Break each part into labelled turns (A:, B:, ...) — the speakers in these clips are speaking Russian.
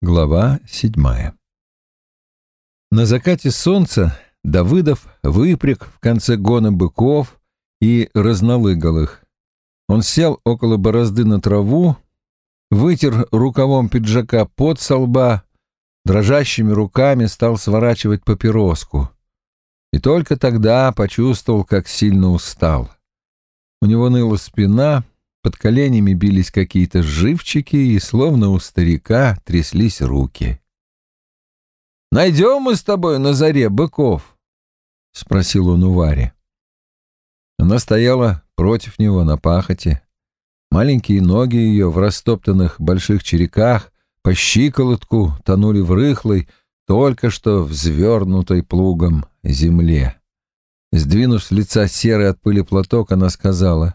A: Глава седьмая На закате солнца Давыдов выпряг в конце гона быков и разнолыгал их. Он сел около борозды на траву, вытер рукавом пиджака под со лба, дрожащими руками стал сворачивать папироску. И только тогда почувствовал, как сильно устал. У него ныла спина, под коленями бились какие-то живчики, и словно у старика тряслись руки. «Найдем мы с тобой на заре быков?» — спросил он у Вари. Она стояла против него на пахоте. Маленькие ноги ее в растоптанных больших череках по щиколотку тонули в рыхлой, только что взвернутой плугом земле. Сдвинув с лица серый от пыли платок, она сказала,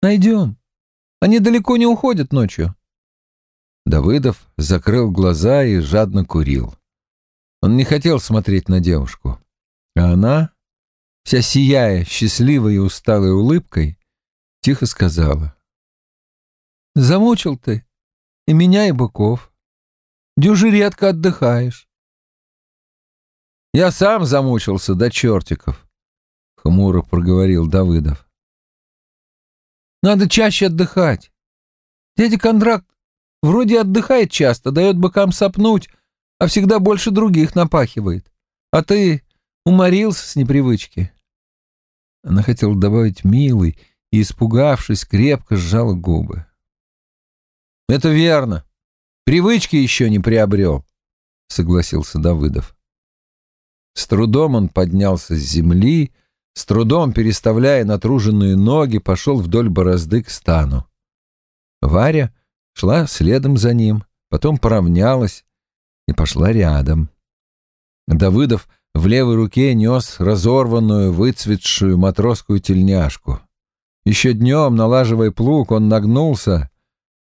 A: «Найдем. Они далеко не уходят ночью». Давыдов закрыл глаза и жадно курил. Он не хотел смотреть на девушку, а она, вся сияя счастливой и усталой улыбкой, тихо сказала, «Замучил ты и меня, и быков. Дюжи редко отдыхаешь». «Я сам замучился до чертиков», — хмуро проговорил Давыдов. Надо чаще отдыхать. Дядя Кондракт вроде отдыхает часто, дает быкам сопнуть, а всегда больше других напахивает. А ты уморился с непривычки. Она хотела добавить «милый» и, испугавшись, крепко сжала губы. «Это верно. Привычки еще не приобрел», — согласился Давыдов. С трудом он поднялся с земли, — с трудом переставляя натруженные ноги, пошел вдоль борозды к стану. Варя шла следом за ним, потом поравнялась и пошла рядом. Давыдов в левой руке нес разорванную, выцветшую матросскую тельняшку. Еще днем, налаживая плуг, он нагнулся,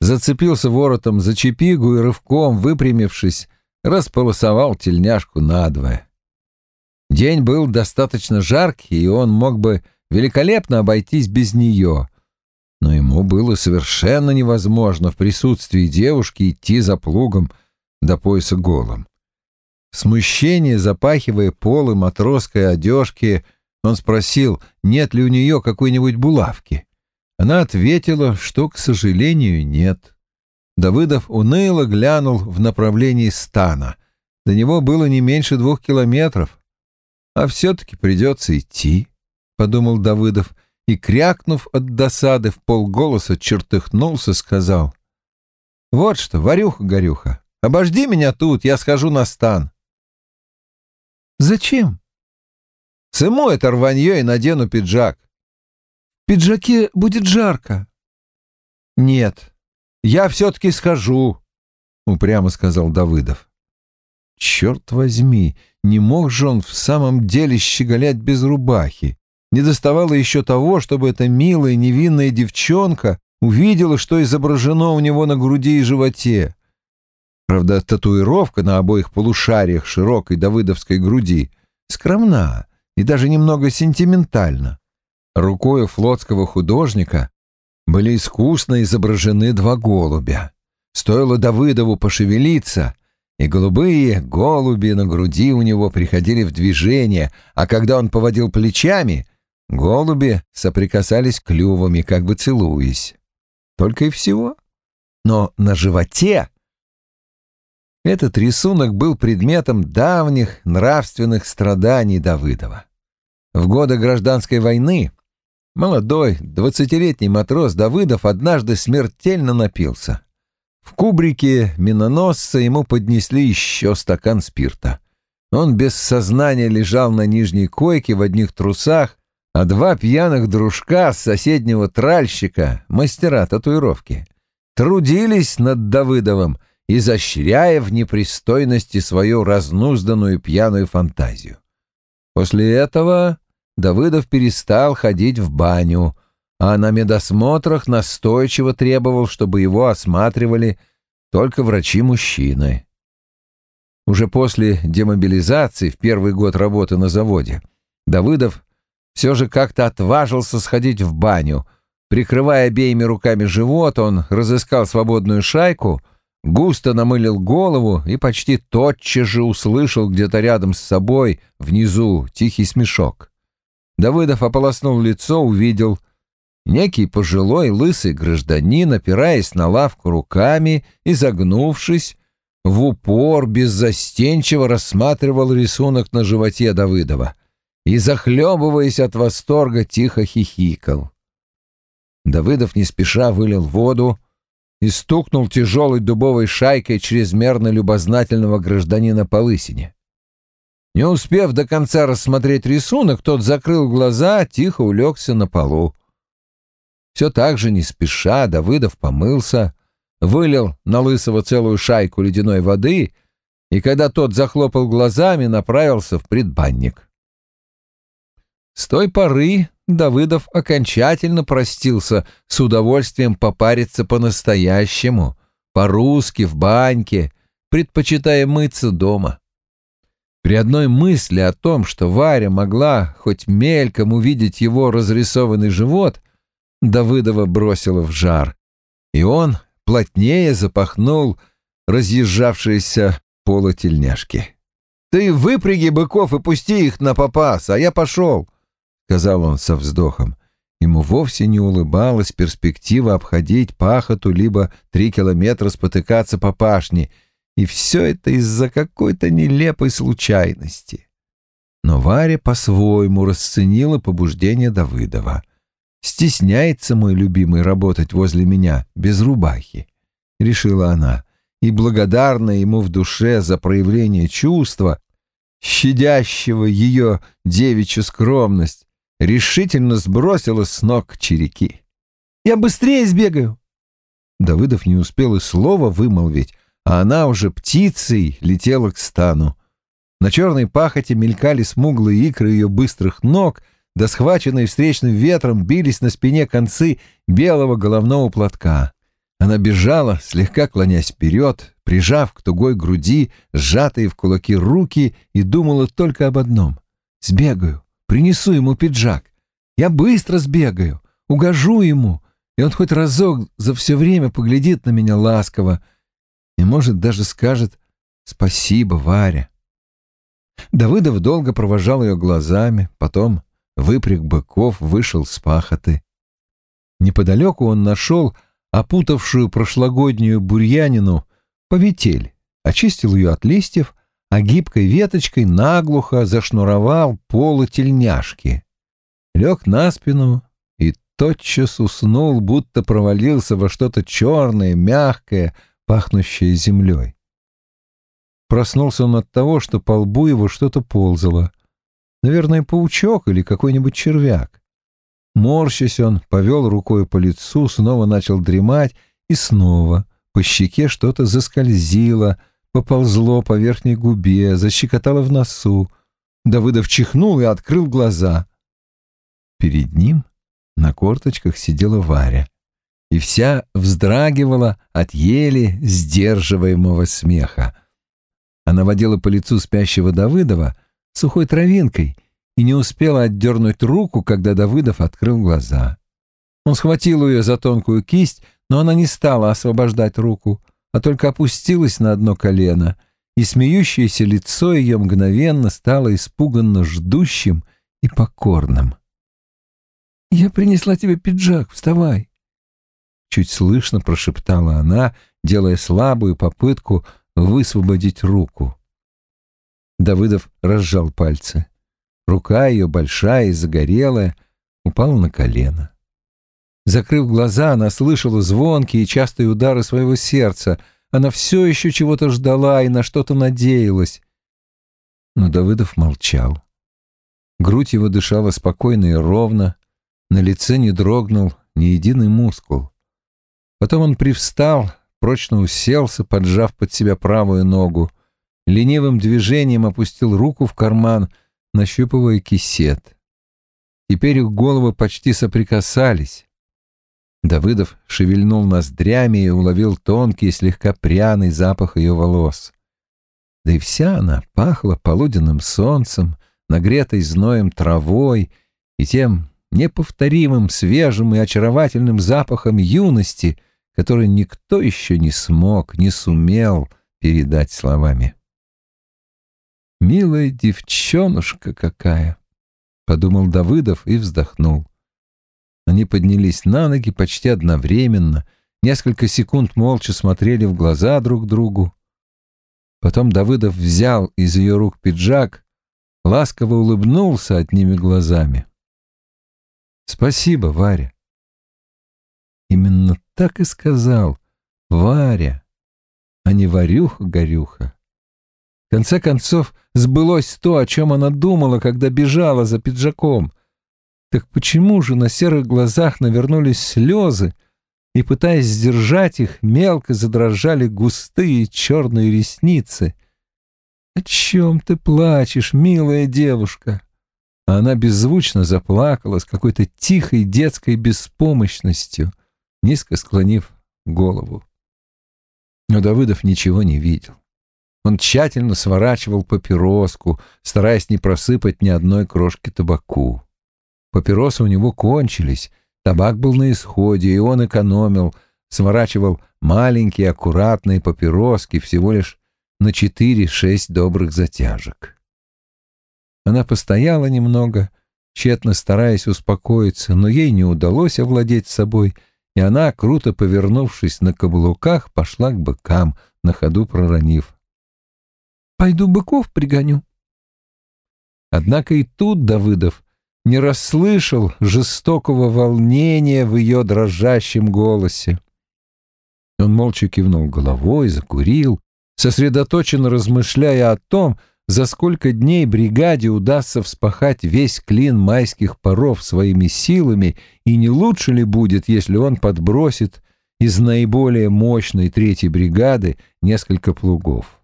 A: зацепился воротом за чепигу и рывком, выпрямившись, располосовал тельняшку надвое. День был достаточно жаркий, и он мог бы великолепно обойтись без нее. Но ему было совершенно невозможно в присутствии девушки идти за плугом до пояса голым. Смущение, запахивая полы матросской одежки, он спросил, нет ли у нее какой-нибудь булавки. Она ответила, что, к сожалению, нет. Давыдов уныло глянул в направлении стана. До него было не меньше двух километров. А все-таки придется идти, — подумал Давыдов, и, крякнув от досады в полголоса, чертыхнулся, сказал. — Вот что, Варюха-горюха, обожди меня тут, я схожу на стан. — Зачем? — Сыму это рванье и надену пиджак. — В пиджаке будет жарко. — Нет, я все-таки схожу, — упрямо сказал Давыдов. Черт возьми, не мог же он в самом деле щеголять без рубахи. Не доставало еще того, чтобы эта милая невинная девчонка увидела, что изображено у него на груди и животе. Правда, татуировка на обоих полушариях широкой давыдовской груди скромна и даже немного сентиментальна. Рукою флотского художника были искусно изображены два голубя. Стоило Давыдову пошевелиться, и голубые голуби на груди у него приходили в движение, а когда он поводил плечами, голуби соприкасались клювами, как бы целуясь. Только и всего. Но на животе этот рисунок был предметом давних нравственных страданий Давыдова. В годы гражданской войны молодой двадцатилетний матрос Давыдов однажды смертельно напился. В кубрике миноносца ему поднесли еще стакан спирта. Он без сознания лежал на нижней койке в одних трусах, а два пьяных дружка с соседнего тральщика, мастера татуировки, трудились над Давыдовым, изощряя в непристойности свою разнузданную пьяную фантазию. После этого Давыдов перестал ходить в баню — а на медосмотрах настойчиво требовал, чтобы его осматривали только врачи-мужчины. Уже после демобилизации, в первый год работы на заводе, Давыдов все же как-то отважился сходить в баню. Прикрывая обеими руками живот, он разыскал свободную шайку, густо намылил голову и почти тотчас же услышал где-то рядом с собой, внизу, тихий смешок. Давыдов ополоснул лицо, увидел некий пожилой лысый гражданин, опираясь на лавку руками и загнувшись, в упор беззастенчиво рассматривал рисунок на животе Давыдова и, захлебываясь от восторга, тихо хихикал. Давыдов не спеша вылил воду и стукнул тяжелой дубовой шайкой чрезмерно любознательного гражданина по лысине. Не успев до конца рассмотреть рисунок, тот закрыл глаза, тихо улегся на полу. Все так же не спеша Давыдов помылся, вылил на Лысого целую шайку ледяной воды и, когда тот захлопал глазами, направился в предбанник. С той поры Давыдов окончательно простился с удовольствием попариться по-настоящему, по-русски, в баньке, предпочитая мыться дома. При одной мысли о том, что Варя могла хоть мельком увидеть его разрисованный живот, Давыдова бросила в жар, и он плотнее запахнул разъезжавшиеся полотельняшки. «Ты выпряги быков и пусти их на попас, а я пошел», — сказал он со вздохом. Ему вовсе не улыбалась перспектива обходить пахоту либо три километра спотыкаться по пашне, и все это из-за какой-то нелепой случайности. Но Варя по-своему расценила побуждение Давыдова. Стесняется мой любимый работать возле меня без рубахи, — решила она, и благодарна ему в душе за проявление чувства, щадящего ее девичью скромность, решительно сбросила с ног череки. «Я быстрее сбегаю!» Давыдов не успел и слова вымолвить, а она уже птицей летела к стану. На черной пахоте мелькали смуглые икры ее быстрых ног — да схваченные встречным ветром бились на спине концы белого головного платка. Она бежала, слегка клонясь вперед, прижав к тугой груди сжатые в кулаки руки и думала только об одном. «Сбегаю, принесу ему пиджак. Я быстро сбегаю, угожу ему, и он хоть разок за все время поглядит на меня ласково и, может, даже скажет «Спасибо, Варя». Давыдов долго провожал ее глазами, потом выпряг быков, вышел с пахоты. Неподалеку он нашел опутавшую прошлогоднюю бурьянину поветель, очистил ее от листьев, а гибкой веточкой наглухо зашнуровал полы тельняшки. Лег на спину и тотчас уснул, будто провалился во что-то черное, мягкое, пахнущее землей. Проснулся он от того, что по лбу его что-то ползало. Наверное, паучок или какой-нибудь червяк. Морщась он, повел рукой по лицу, снова начал дремать, и снова по щеке что-то заскользило, поползло по верхней губе, защекотало в носу. Давыдов чихнул и открыл глаза. Перед ним на корточках сидела Варя, и вся вздрагивала от еле сдерживаемого смеха. Она водила по лицу спящего Давыдова, сухой травинкой и не успела отдернуть руку, когда Давыдов открыл глаза. Он схватил ее за тонкую кисть, но она не стала освобождать руку, а только опустилась на одно колено, и смеющееся лицо ее мгновенно стало испуганно ждущим и покорным. «Я принесла тебе пиджак, вставай!» Чуть слышно прошептала она, делая слабую попытку высвободить руку. Давыдов разжал пальцы. Рука ее, большая и загорелая, упала на колено. Закрыв глаза, она слышала звонкие и частые удары своего сердца. Она все еще чего-то ждала и на что-то надеялась. Но Давыдов молчал. Грудь его дышала спокойно и ровно, на лице не дрогнул ни единый мускул. Потом он привстал, прочно уселся, поджав под себя правую ногу, ленивым движением опустил руку в карман, нащупывая кисет. Теперь их головы почти соприкасались. Давыдов шевельнул ноздрями и уловил тонкий, слегка пряный запах ее волос. Да и вся она пахла полуденным солнцем, нагретой зноем травой и тем неповторимым, свежим и очаровательным запахом юности, который никто еще не смог, не сумел передать словами. «Милая девчонушка какая!» — подумал Давыдов и вздохнул. Они поднялись на ноги почти одновременно, несколько секунд молча смотрели в глаза друг другу. Потом Давыдов взял из ее рук пиджак, ласково улыбнулся одними глазами. «Спасибо, Варя». Именно так и сказал «Варя», а не «Варюха-горюха». В конце концов, сбылось то, о чем она думала, когда бежала за пиджаком. Так почему же на серых глазах навернулись слезы, и, пытаясь сдержать их, мелко задрожали густые черные ресницы? «О чем ты плачешь, милая девушка?» А она беззвучно заплакала с какой-то тихой детской беспомощностью, низко склонив голову. Но Давыдов ничего не видел. Он тщательно сворачивал папироску, стараясь не просыпать ни одной крошки табаку. Папиросы у него кончились, табак был на исходе, и он экономил, сворачивал маленькие аккуратные папироски всего лишь на четыре-шесть добрых затяжек. Она постояла немного, тщетно стараясь успокоиться, но ей не удалось овладеть собой, и она, круто повернувшись на каблуках, пошла к быкам, на ходу проронив. Пойду быков пригоню. Однако и тут Давыдов не расслышал жестокого волнения в ее дрожащем голосе. Он молча кивнул головой, закурил, сосредоточенно размышляя о том, за сколько дней бригаде удастся вспахать весь клин майских паров своими силами, и не лучше ли будет, если он подбросит из наиболее мощной третьей бригады несколько плугов.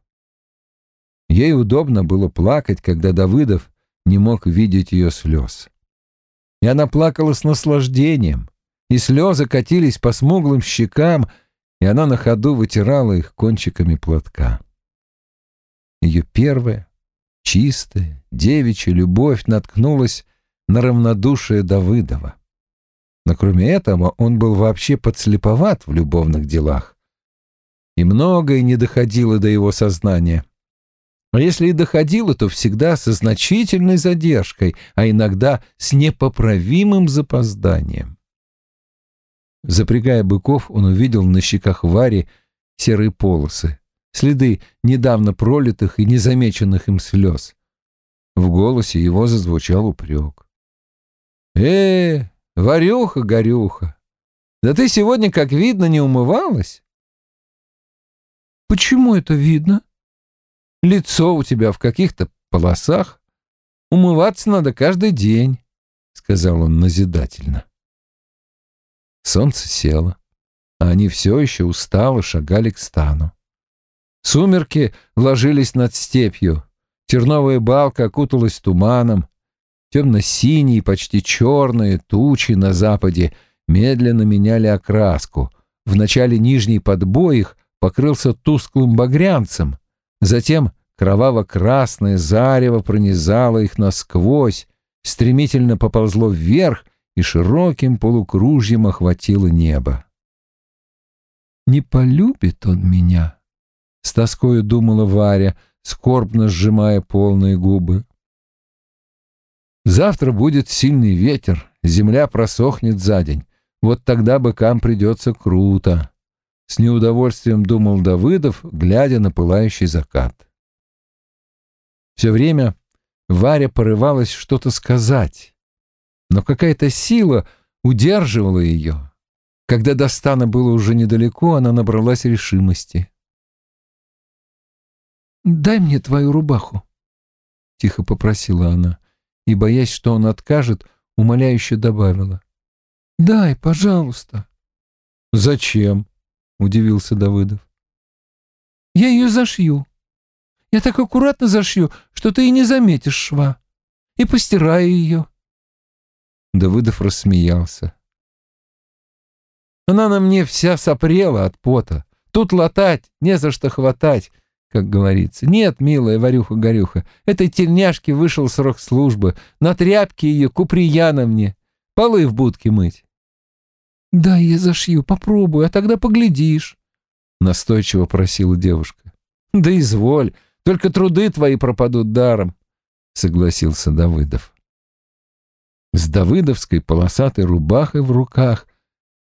A: Ей удобно было плакать, когда Давыдов не мог видеть ее слез. И она плакала с наслаждением, и слезы катились по смуглым щекам, и она на ходу вытирала их кончиками платка. Ее первая, чистая, девичья любовь наткнулась на равнодушие Давыдова. Но кроме этого он был вообще подслеповат в любовных делах. И многое не доходило до его сознания — но если и доходило, то всегда со значительной задержкой, а иногда с непоправимым запозданием. Запрягая быков, он увидел на щеках Вари серые полосы, следы недавно пролитых и незамеченных им слез. В голосе его зазвучал упрек. «Э, Варюха-горюха, да ты сегодня, как видно, не умывалась?» «Почему это видно?» Лицо у тебя в каких-то полосах. Умываться надо каждый день, — сказал он назидательно. Солнце село, а они все еще устало шагали к стану. Сумерки ложились над степью, терновая балка окуталась туманом, темно-синие, почти черные тучи на западе медленно меняли окраску. В начале нижний подбой их покрылся тусклым багрянцем, Затем кроваво-красное зарево пронизало их насквозь, стремительно поползло вверх и широким полукружьем охватило небо. «Не полюбит он меня», — с тоскою думала Варя, скорбно сжимая полные губы. «Завтра будет сильный ветер, земля просохнет за день. Вот тогда быкам придется круто. С неудовольствием думал Давыдов, глядя на пылающий закат. Все время Варя порывалась что-то сказать, но какая-то сила удерживала ее. Когда до стана было уже недалеко, она набралась решимости. «Дай мне твою рубаху», — тихо попросила она, и, боясь, что он откажет, умоляюще добавила. «Дай, пожалуйста». «Зачем?» — удивился Давыдов. «Я ее зашью. Я так аккуратно зашью, что ты и не заметишь шва. И постираю ее». Давыдов рассмеялся. «Она на мне вся сопрела от пота. Тут латать, не за что хватать, как говорится. Нет, милая Варюха-горюха, этой тельняшке вышел срок службы. На тряпке ее куприяна мне, полы в будке мыть». «Да, я зашью, попробуй, а тогда поглядишь», — настойчиво просила девушка. «Да изволь, только труды твои пропадут даром», — согласился Давыдов. С давыдовской полосатой рубахой в руках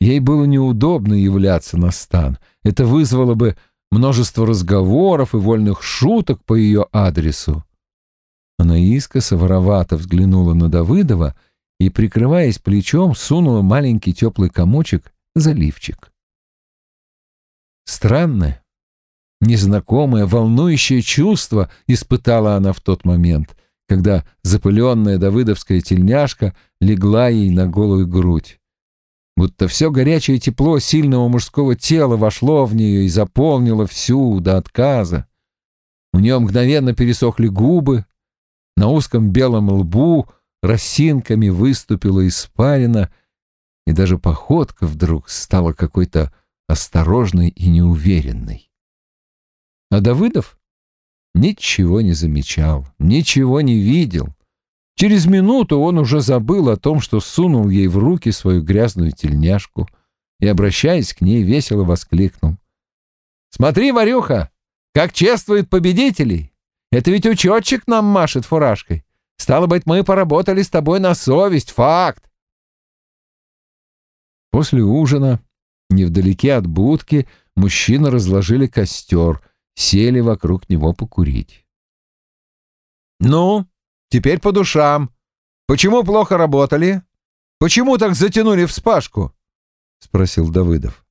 A: ей было неудобно являться на стан. Это вызвало бы множество разговоров и вольных шуток по ее адресу. Она искоса воровато взглянула на Давыдова и, прикрываясь плечом, сунула маленький теплый комочек за лифчик. Странное, незнакомое, волнующее чувство испытала она в тот момент, когда запыленная давыдовская тельняшка легла ей на голую грудь. Будто все горячее тепло сильного мужского тела вошло в нее и заполнило всю до отказа. У нее мгновенно пересохли губы, на узком белом лбу росинками выступила испарина, и даже походка вдруг стала какой-то осторожной и неуверенной. А Давыдов ничего не замечал, ничего не видел. Через минуту он уже забыл о том, что сунул ей в руки свою грязную тельняшку и, обращаясь к ней, весело воскликнул. «Смотри, Варюха, как чествует победителей! Это ведь учетчик нам машет фуражкой. Стало быть, мы поработали с тобой на совесть, факт. После ужина, невдалеке от будки, мужчины разложили костер, сели вокруг него покурить. «Ну, теперь по душам. Почему плохо работали? Почему так затянули вспашку?» — спросил Давыдов.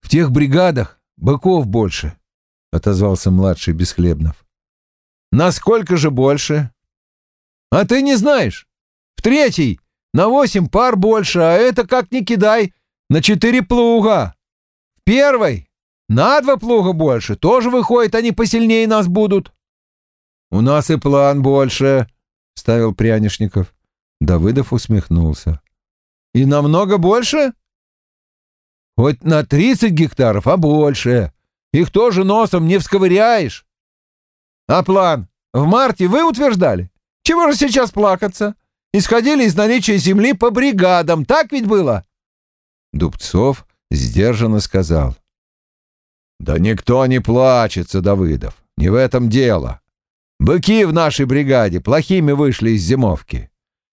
A: «В тех бригадах быков больше», — отозвался младший Бесхлебнов. «Насколько же больше?» «А ты не знаешь. В третий на восемь пар больше, а это как ни кидай, на четыре плуга. В первой на два плуга больше, тоже выходит, они посильнее нас будут». «У нас и план больше», — ставил Прянишников. Давыдов усмехнулся. «И намного больше?» «Хоть на тридцать гектаров, а больше. Их тоже носом не всковыряешь. А план в марте вы утверждали? Чего же сейчас плакаться? Исходили из наличия земли по бригадам, так ведь было? Дубцов сдержанно сказал. Да никто не плачется, Давыдов, не в этом дело. Быки в нашей бригаде плохими вышли из зимовки.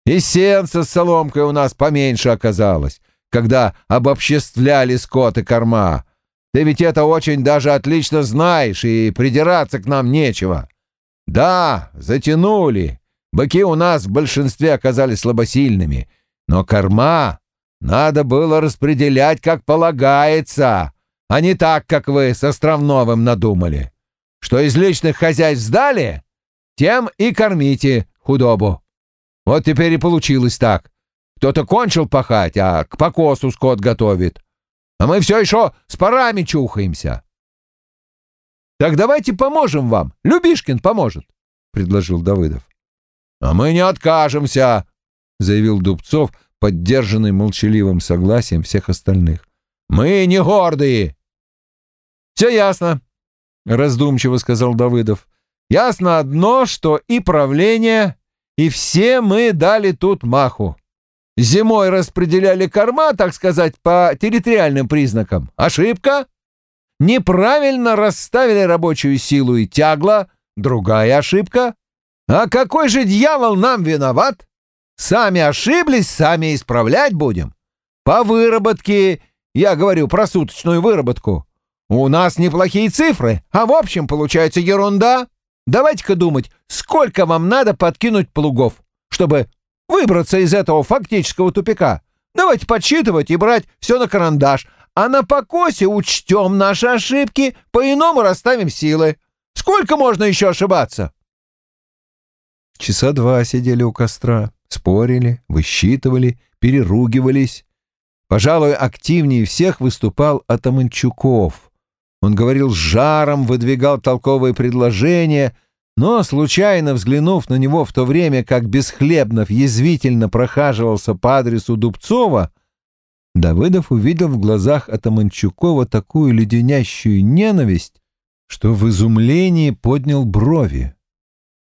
A: И сенца с соломкой у нас поменьше оказалось, когда обобществляли скот и корма, ты ведь это очень даже отлично знаешь, и придираться к нам нечего. Да, затянули. Быки у нас в большинстве оказались слабосильными, но корма надо было распределять как полагается, а не так, как вы с Островновым надумали. Что из личных хозяйств сдали, тем и кормите худобу. Вот теперь и получилось так. Кто-то кончил пахать, а к покосу скот готовит а мы все еще с парами чухаемся. Так давайте поможем вам. Любишкин поможет, предложил Давыдов. А мы не откажемся, заявил Дубцов, поддержанный молчаливым согласием всех остальных. Мы не гордые. Все ясно, раздумчиво сказал Давыдов. Ясно одно, что и правление, и все мы дали тут маху. Зимой распределяли корма, так сказать, по территориальным признакам. Ошибка? Неправильно расставили рабочую силу и тягло. Другая ошибка. А какой же дьявол нам виноват? Сами ошиблись, сами исправлять будем. По выработке, я говорю про суточную выработку, у нас неплохие цифры, а в общем получается ерунда. Давайте-ка думать, сколько вам надо подкинуть плугов, чтобы выбраться из этого фактического тупика. Давайте подсчитывать и брать все на карандаш, а на покосе учтем наши ошибки, по-иному расставим силы. Сколько можно еще ошибаться?» Часа два сидели у костра, спорили, высчитывали, переругивались. Пожалуй, активнее всех выступал Атаманчуков. Он говорил с жаром, выдвигал толковые предложения — но, случайно взглянув на него в то время, как Бесхлебнов язвительно прохаживался по адресу Дубцова, Давыдов увидел в глазах Атаманчукова такую леденящую ненависть, что в изумлении поднял брови.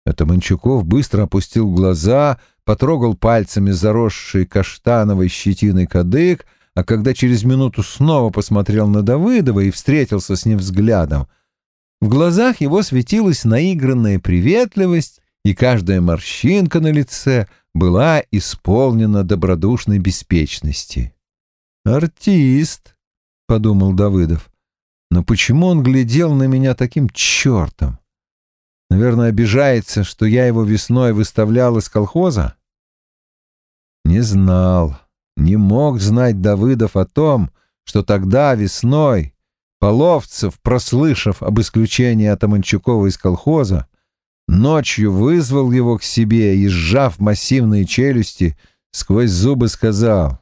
A: Это Манчуков быстро опустил глаза, потрогал пальцами заросший каштановой щетиной кадык, а когда через минуту снова посмотрел на Давыдова и встретился с ним взглядом, в глазах его светилась наигранная приветливость, и каждая морщинка на лице была исполнена добродушной беспечности. «Артист», — подумал Давыдов, — «но почему он глядел на меня таким чертом? Наверное, обижается, что я его весной выставлял из колхоза?» Не знал, не мог знать Давыдов о том, что тогда, весной, Половцев, прослышав об исключении Атаманчукова из колхоза, ночью вызвал его к себе и, сжав массивные челюсти, сквозь зубы сказал,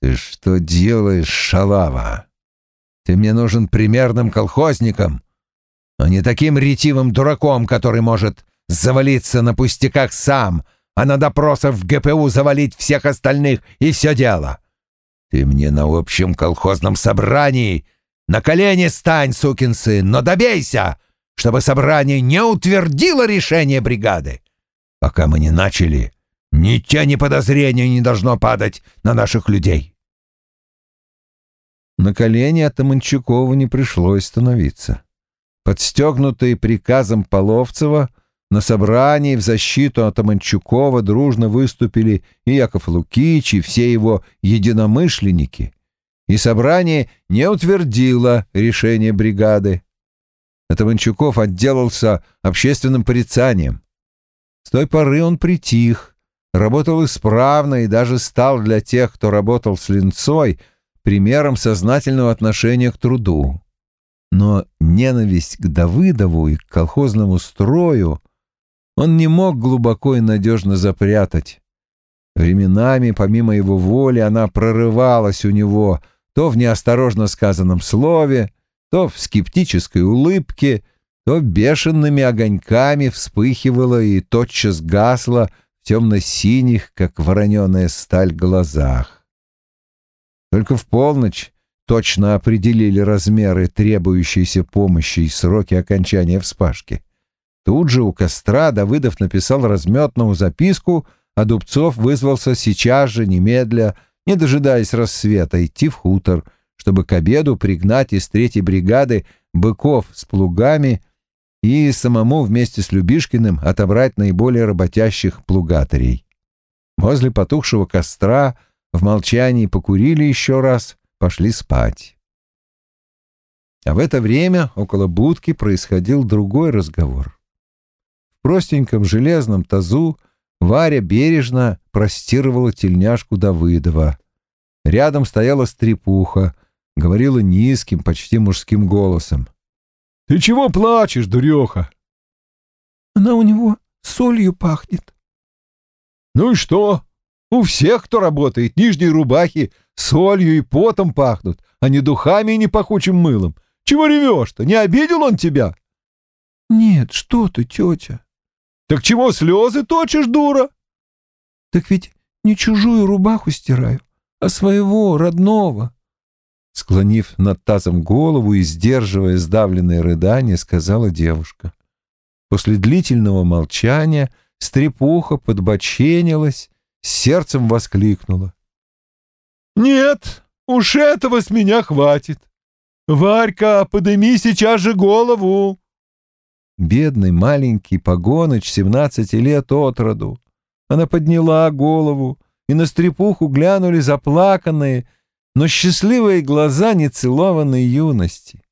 A: «Ты что делаешь, шалава? Ты мне нужен примерным колхозником, а не таким ретивым дураком, который может завалиться на пустяках сам, а на допросах в ГПУ завалить всех остальных и все дело. Ты мне на общем колхозном собрании на колени стань, сукин сын, но добейся, чтобы собрание не утвердило решение бригады. Пока мы не начали, ни тени подозрения не должно падать на наших людей. На колени от Таманчукова не пришлось становиться. Подстегнутые приказом Половцева — на собрании в защиту Атаманчукова дружно выступили и Яков Лукич, и все его единомышленники. И собрание не утвердило решение бригады. Атаманчуков отделался общественным порицанием. С той поры он притих, работал исправно и даже стал для тех, кто работал с линцой, примером сознательного отношения к труду. Но ненависть к Давыдову и к колхозному строю он не мог глубоко и надежно запрятать. Временами, помимо его воли, она прорывалась у него то в неосторожно сказанном слове, то в скептической улыбке, то бешеными огоньками вспыхивала и тотчас гасла в темно-синих, как вороненая сталь, глазах. Только в полночь точно определили размеры требующейся помощи и сроки окончания вспашки. Тут же у костра Давыдов написал разметную записку, а Дубцов вызвался сейчас же, немедля, не дожидаясь рассвета, идти в хутор, чтобы к обеду пригнать из третьей бригады быков с плугами и самому вместе с Любишкиным отобрать наиболее работящих плугатарей. Возле потухшего костра в молчании покурили еще раз, пошли спать. А в это время около будки происходил другой разговор простеньком железном тазу Варя бережно простировала тельняшку Давыдова. Рядом стояла стрепуха, говорила низким, почти мужским голосом. «Ты чего плачешь, дуреха?»
B: «Она у него солью пахнет».
A: «Ну и что? У всех, кто работает, нижние рубахи солью и потом пахнут, а не духами и не пахучим мылом. Чего ревешь-то? Не обидел он тебя?»
B: «Нет, что ты, тетя?»
A: Так чего слезы точишь, дура?
B: Так ведь не чужую рубаху стираю, а своего, родного.
A: Склонив над тазом голову и сдерживая сдавленное рыдание, сказала девушка. После длительного молчания стрепуха подбоченилась, сердцем воскликнула. «Нет, уж этого с меня хватит. Варька, подыми сейчас же голову!» Бедный маленький погоныч, семнадцати лет от роду. Она подняла голову, и на стрепуху глянули заплаканные, но счастливые глаза нецелованной юности.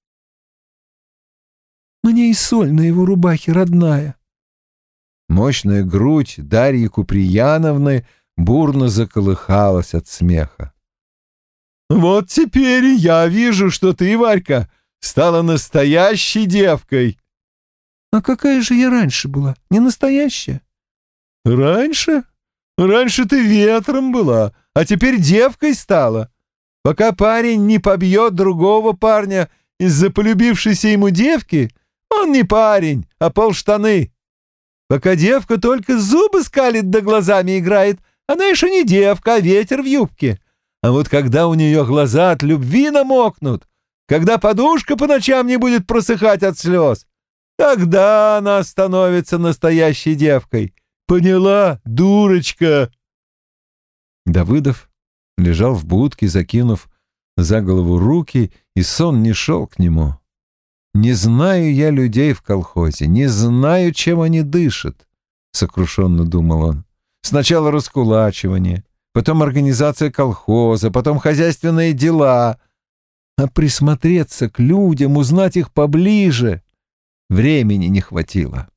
B: «Мне и соль на его рубахе родная».
A: Мощная грудь Дарьи Куприяновны бурно заколыхалась от смеха. «Вот теперь я вижу, что ты, Варька, стала настоящей девкой!»
B: А какая же я раньше была? Не настоящая?
A: Раньше? Раньше ты ветром была, а теперь девкой стала. Пока парень не побьет другого парня из-за полюбившейся ему девки, он не парень, а полштаны. Пока девка только зубы скалит да глазами играет, она еще не девка, а ветер в юбке. А вот когда у нее глаза от любви намокнут, когда подушка по ночам не будет просыхать от слез,
B: Тогда она становится настоящей девкой. Поняла, дурочка?»
A: Давыдов лежал в будке, закинув за голову руки, и сон не шел к нему. «Не знаю я людей в колхозе, не знаю, чем они дышат», — сокрушенно думал он. «Сначала раскулачивание, потом организация колхоза, потом хозяйственные дела. А присмотреться к людям, узнать их поближе времени не хватило.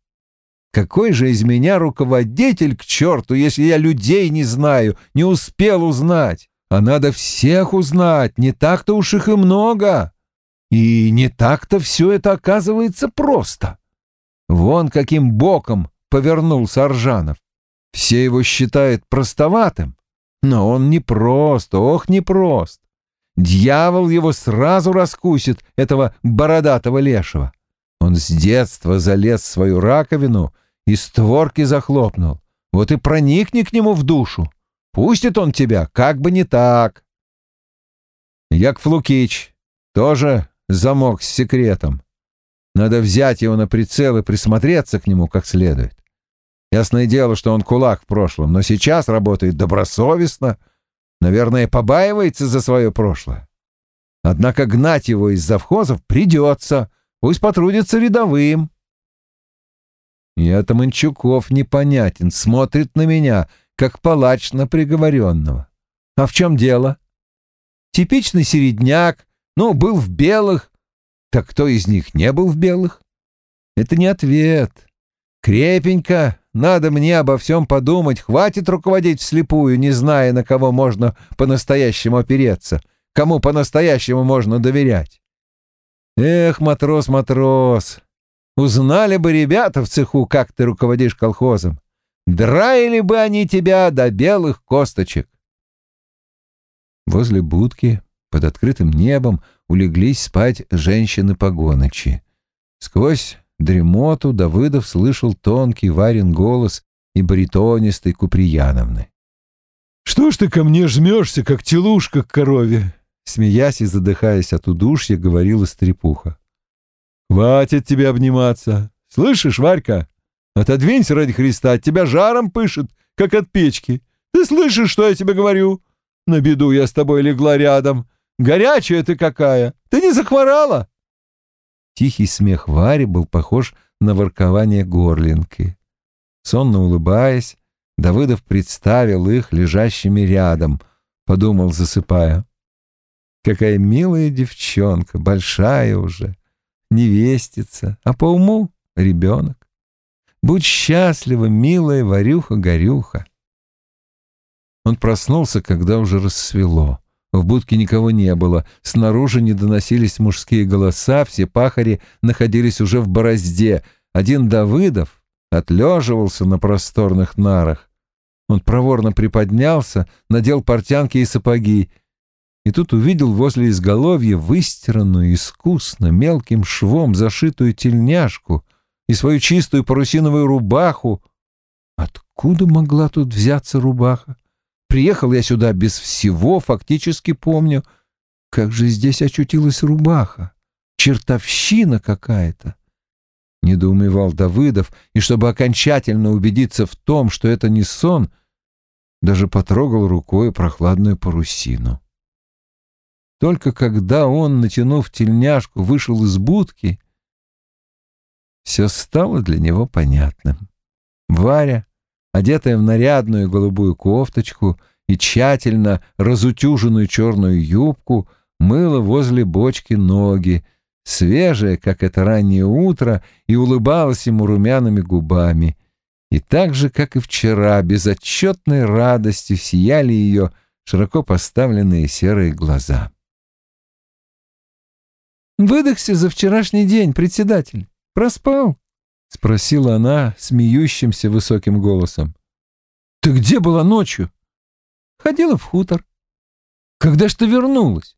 A: Какой же из меня руководитель к черту, если я людей не знаю, не успел узнать? А надо всех узнать, не так-то уж их и много. И не так-то все это оказывается просто. Вон каким боком повернулся Аржанов. Все его считают простоватым, но он не прост, ох, не прост. Дьявол его сразу раскусит, этого бородатого лешего. Он с детства залез в свою раковину и створки захлопнул. Вот и проникни к нему в душу. Пустит он тебя, как бы не так. Яков Лукич тоже замок с секретом. Надо взять его на прицел и присмотреться к нему как следует. Ясное дело, что он кулак в прошлом, но сейчас работает добросовестно, наверное, побаивается за свое прошлое. Однако гнать его из завхозов придется, пусть потрудится рядовым. И это Манчуков непонятен, смотрит на меня, как палач на приговоренного. А в чем дело? Типичный середняк, ну, был в белых. Так кто из них не был в белых? Это не ответ. Крепенько, надо мне обо всем подумать, хватит руководить вслепую, не зная, на кого можно по-настоящему опереться, кому по-настоящему можно доверять. Эх, матрос, матрос, узнали бы ребята в цеху, как ты руководишь колхозом. Драили бы они тебя до белых косточек. Возле будки под открытым небом улеглись спать женщины-погоночи. Сквозь дремоту Давыдов слышал тонкий Варин голос и баритонистый Куприяновны.
B: «Что ж ты ко мне жмешься, как телушка к корове?»
A: Смеясь и задыхаясь от удушья, говорила стрепуха.
B: «Хватит тебе обниматься. Слышишь, Варька? Отодвинься ради Христа, от тебя жаром пышет, как от печки. Ты слышишь, что я тебе говорю? На беду я с тобой легла рядом. Горячая ты какая! Ты не захворала?»
A: Тихий смех Вари был похож на воркование горлинки. Сонно улыбаясь, Давыдов представил их лежащими рядом, подумал, засыпая. Какая милая девчонка, большая уже, невестица, а по уму ребенок. Будь счастлива, милая Варюха-горюха. Он проснулся, когда уже рассвело. В будке никого не было, снаружи не доносились мужские голоса, все пахари находились уже в борозде. Один Давыдов отлеживался на просторных нарах. Он проворно приподнялся, надел портянки и сапоги, и тут увидел возле изголовья выстиранную искусно мелким швом зашитую тельняшку и свою чистую парусиновую рубаху. Откуда могла тут взяться рубаха? Приехал я сюда без всего, фактически помню. Как же здесь очутилась рубаха? Чертовщина какая-то. Недоумевал Давыдов, и чтобы окончательно убедиться в том, что это не сон, даже потрогал рукой прохладную парусину. Только когда он, натянув тельняшку, вышел из будки, все стало для него понятным. Варя одетая в нарядную голубую кофточку и тщательно разутюженную черную юбку, мыла возле бочки ноги, свежая, как это раннее утро, и улыбалась ему румяными губами. И так же, как и вчера, безотчетной радостью сияли ее широко поставленные серые глаза. «Выдохся за вчерашний день, председатель. Проспал?» — спросила она смеющимся высоким голосом. «Ты где была ночью?» «Ходила в хутор». «Когда ж ты вернулась?»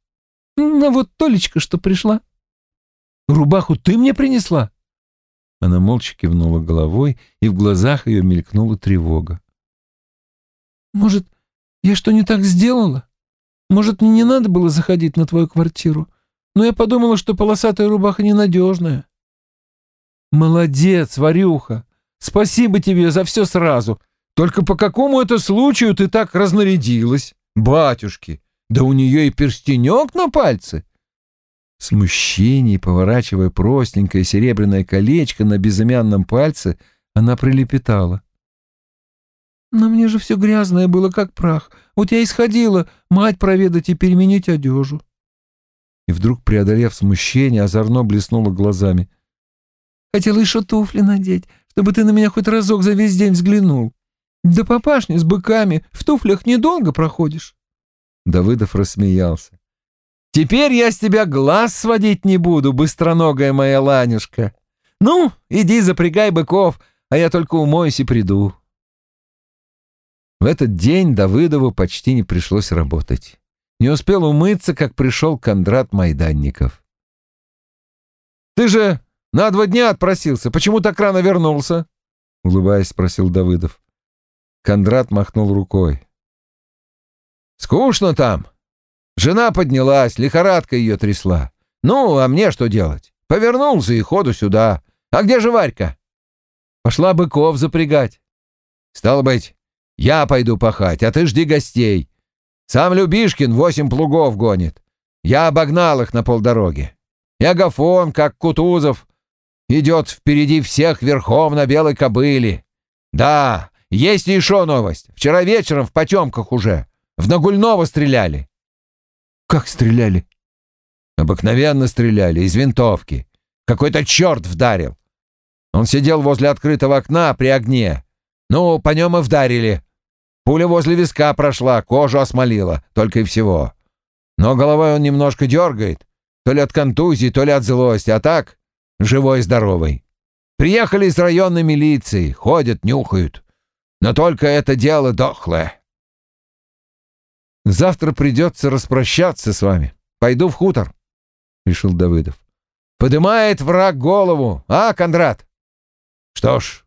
A: «Ну вот Толечка, что пришла». «Рубаху ты мне принесла?» Она молча кивнула головой, и в глазах ее мелькнула тревога. «Может, я что не так сделала? Может, мне не надо было заходить на твою квартиру? Но я подумала, что полосатая рубаха ненадежная». Молодец, Варюха. Спасибо тебе за все сразу. Только по какому это случаю ты так разнарядилась? Батюшки, да у нее и перстенек на пальце. В смущении, поворачивая простенькое серебряное колечко на безымянном пальце, она прилепетала. «Но мне же все грязное было, как прах. Вот я исходила мать проведать и переменить одежу». И вдруг, преодолев смущение, озорно блеснула глазами. «Хотела еще туфли надеть, чтобы ты на меня хоть разок за весь день взглянул. Да папашни с быками в туфлях недолго проходишь». Давыдов рассмеялся. Теперь я с тебя глаз сводить не буду, быстроногая моя Ланюшка. Ну, иди запрягай быков, а я только умоюсь и приду. В этот день Давыдову почти не пришлось работать. Не успел умыться, как пришел Кондрат Майданников. «Ты же на два дня отпросился. Почему так рано вернулся?» — улыбаясь, спросил Давыдов. Кондрат махнул рукой. «Скучно там. Жена поднялась, лихорадка ее трясла. Ну, а мне что делать? Повернулся и ходу сюда. А где же Варька? Пошла быков запрягать. Стало быть, я пойду пахать, а ты жди гостей. Сам Любишкин восемь плугов гонит. Я обогнал их на полдороги. И Агафон, как Кутузов, идет впереди всех верхом на белой кобыле. Да, есть еще новость. Вчера вечером в потемках уже. В Нагульного стреляли. «Как стреляли?» «Обыкновенно стреляли, из винтовки. Какой-то черт вдарил. Он сидел возле открытого окна при огне. Ну, по нем и вдарили. Пуля возле виска прошла, кожу осмолила, только и всего. Но головой он немножко дергает, то ли от контузии, то ли от злости, а так живой и здоровый. Приехали из районной милиции, ходят, нюхают. Но только это дело дохлое. Завтра придется распрощаться с вами. Пойду в хутор, — решил Давыдов. Подымает враг голову, а, Кондрат? Что ж,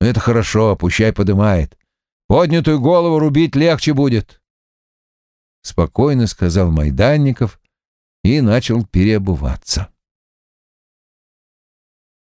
A: это хорошо, пущай подымает. Поднятую голову рубить легче будет. Спокойно сказал Майданников и начал переобуваться.